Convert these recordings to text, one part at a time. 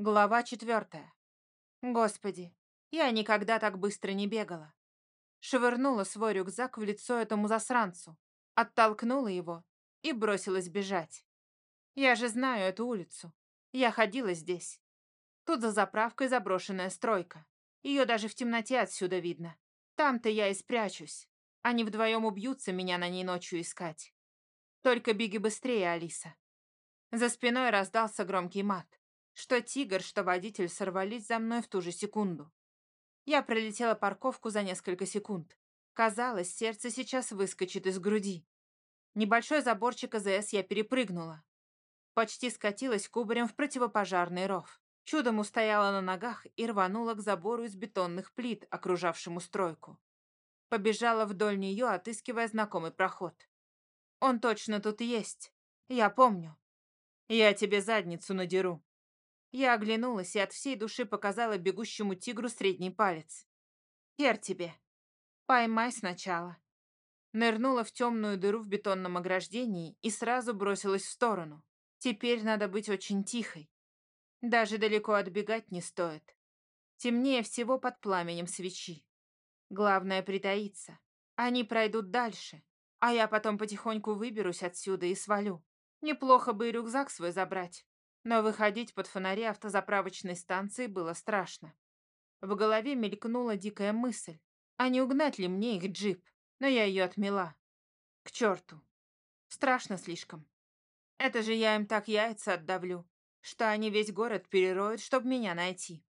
Глава четвертая. Господи, я никогда так быстро не бегала. Швырнула свой рюкзак в лицо этому засранцу, оттолкнула его и бросилась бежать. Я же знаю эту улицу. Я ходила здесь. Тут за заправкой заброшенная стройка. Ее даже в темноте отсюда видно. Там-то я и спрячусь. Они вдвоем убьются меня на ней ночью искать. Только беги быстрее, Алиса. За спиной раздался громкий мат. Что тигр, что водитель сорвались за мной в ту же секунду. Я пролетела парковку за несколько секунд. Казалось, сердце сейчас выскочит из груди. Небольшой заборчик АЗС я перепрыгнула. Почти скатилась кубарем в противопожарный ров. Чудом устояла на ногах и рванула к забору из бетонных плит, окружавшему стройку. Побежала вдоль нее, отыскивая знакомый проход. Он точно тут есть. Я помню. Я тебе задницу надеру. Я оглянулась и от всей души показала бегущему тигру средний палец. Хер тебе. Поймай сначала. Нырнула в темную дыру в бетонном ограждении и сразу бросилась в сторону. Теперь надо быть очень тихой. Даже далеко отбегать не стоит. Темнее всего под пламенем свечи. Главное притаиться. Они пройдут дальше, а я потом потихоньку выберусь отсюда и свалю. Неплохо бы и рюкзак свой забрать но выходить под фонари автозаправочной станции было страшно. В голове мелькнула дикая мысль, а не угнать ли мне их джип, но я ее отмела. К черту. Страшно слишком. Это же я им так яйца отдавлю, что они весь город перероют, чтобы меня найти.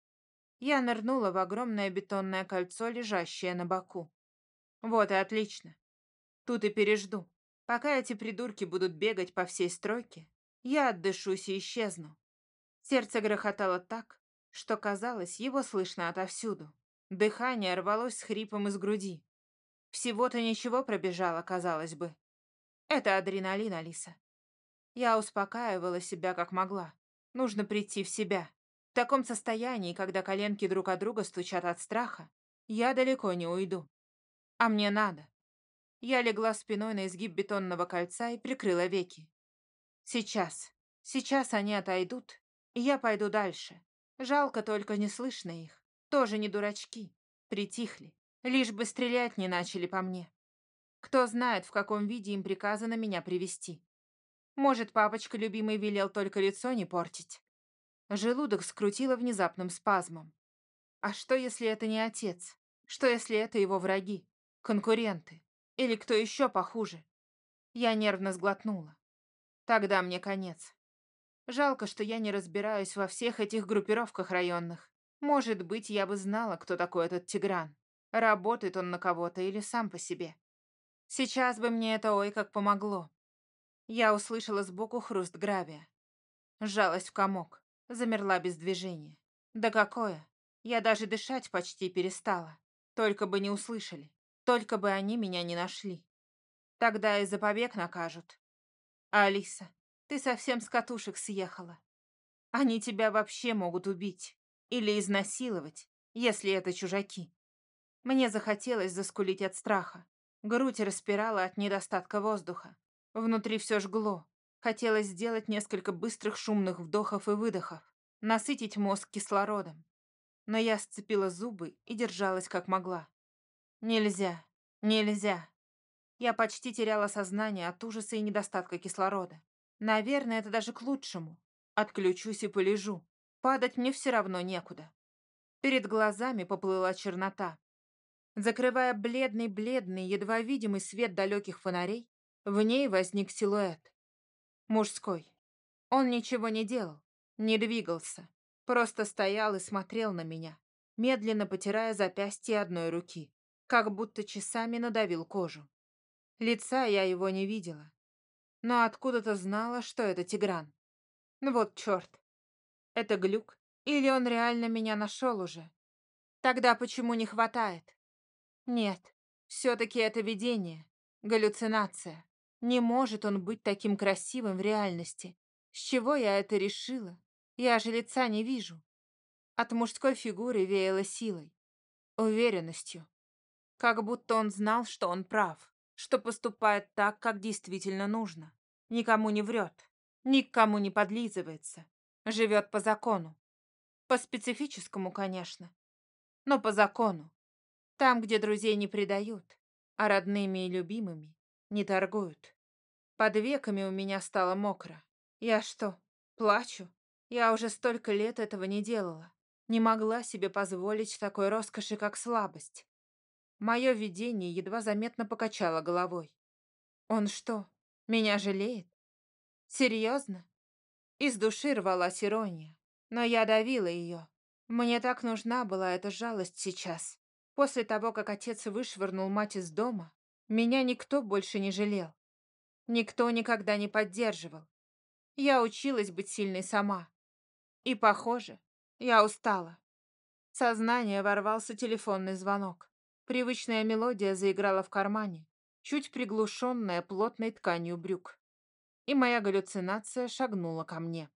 Я нырнула в огромное бетонное кольцо, лежащее на боку. Вот и отлично. Тут и пережду. Пока эти придурки будут бегать по всей стройке, я отдышусь и исчезну. Сердце грохотало так, что казалось, его слышно отовсюду. Дыхание рвалось с хрипом из груди. Всего-то ничего пробежало, казалось бы. Это адреналин, Алиса. Я успокаивала себя как могла. Нужно прийти в себя. В таком состоянии, когда коленки друг от друга стучат от страха, я далеко не уйду. А мне надо. Я легла спиной на изгиб бетонного кольца и прикрыла веки. Сейчас. Сейчас они отойдут, и я пойду дальше. Жалко только не слышно их. Тоже не дурачки. Притихли. Лишь бы стрелять не начали по мне. Кто знает, в каком виде им приказано меня привести. Может, папочка любимый велел только лицо не портить. Желудок скрутило внезапным спазмом. А что, если это не отец? Что, если это его враги? Конкуренты? Или кто еще похуже? Я нервно сглотнула. Тогда мне конец. Жалко, что я не разбираюсь во всех этих группировках районных. Может быть, я бы знала, кто такой этот Тигран. Работает он на кого-то или сам по себе. Сейчас бы мне это ой как помогло. Я услышала сбоку хруст гравия. Сжалась в комок, замерла без движения. Да какое! Я даже дышать почти перестала. Только бы не услышали. Только бы они меня не нашли. Тогда и за побег накажут. Алиса, ты совсем с катушек съехала. Они тебя вообще могут убить или изнасиловать, если это чужаки. Мне захотелось заскулить от страха. Грудь распирала от недостатка воздуха. Внутри все жгло. Хотелось сделать несколько быстрых шумных вдохов и выдохов, насытить мозг кислородом. Но я сцепила зубы и держалась как могла. Нельзя, нельзя. Я почти теряла сознание от ужаса и недостатка кислорода. Наверное, это даже к лучшему. Отключусь и полежу. Падать мне все равно некуда. Перед глазами поплыла чернота. Закрывая бледный-бледный, едва видимый свет далеких фонарей, в ней возник силуэт. Мужской. Он ничего не делал, не двигался, просто стоял и смотрел на меня, медленно потирая запястье одной руки, как будто часами надавил кожу. Лица я его не видела. Но откуда-то знала, что это Тигран. Ну вот черт. Это глюк? Или он реально меня нашел уже? Тогда почему не хватает? Нет, все-таки это видение, галлюцинация. Не может он быть таким красивым в реальности. С чего я это решила? Я же лица не вижу. От мужской фигуры веяло силой, уверенностью. Как будто он знал, что он прав что поступает так, как действительно нужно. Никому не врет, никому не подлизывается, живет по закону. По специфическому, конечно. Но по закону. Там, где друзей не предают, а родными и любимыми не торгуют. Под веками у меня стало мокро. Я что, плачу? Я уже столько лет этого не делала. Не могла себе позволить такой роскоши, как слабость. Мое видение едва заметно покачало головой. Он что, меня жалеет? Серьезно? Из души рвалась ирония, но я давила ее. Мне так нужна была эта жалость сейчас. После того, как отец вышвырнул мать из дома, меня никто больше не жалел. Никто никогда не поддерживал. Я училась быть сильной сама. И, похоже, я устала. В сознание ворвался телефонный звонок. Привычная мелодия заиграла в кармане, чуть приглушенная плотной тканью брюк. И моя галлюцинация шагнула ко мне.